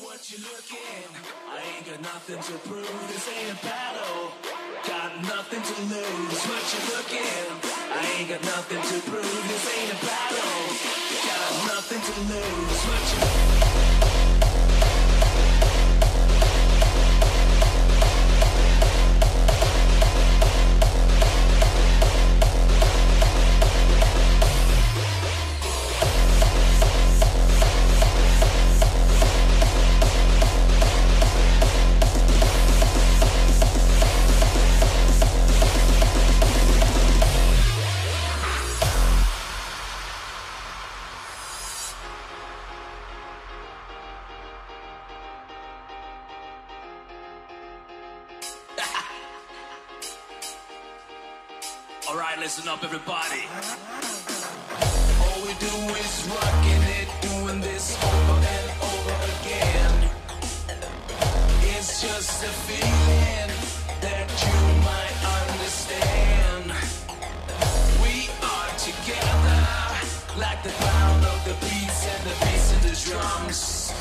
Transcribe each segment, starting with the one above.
what you looking? I ain't got nothing to prove. This ain't a battle. Got nothing to lose. What you looking? I ain't got nothing to prove. This ain't a battle. Got nothing to lose. What you All right, listen up, everybody. All we do is rocking it, doing this over and over again. It's just a feeling that you might understand. We are together, like the sound of the beats and the bass and the drums.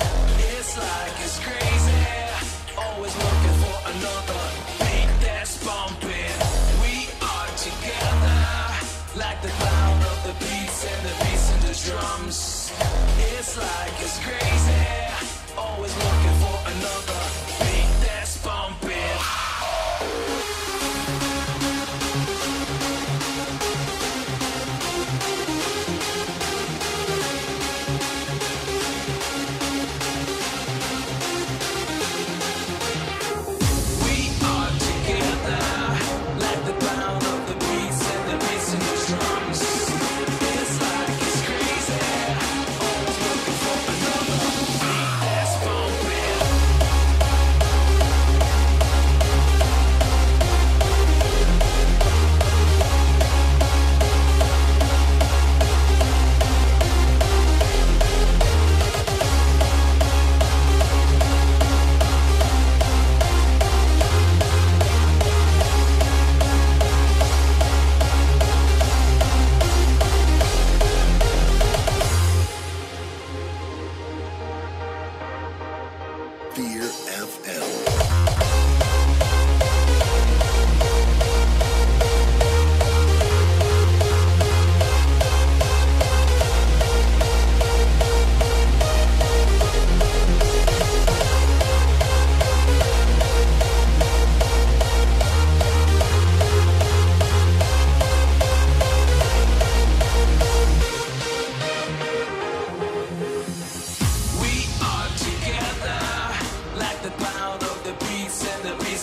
It's like it's crazy, always looking for another like the sound of the beats and the bass and the drums. It's like it's crazy, always looking Fear FM.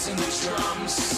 And the drums.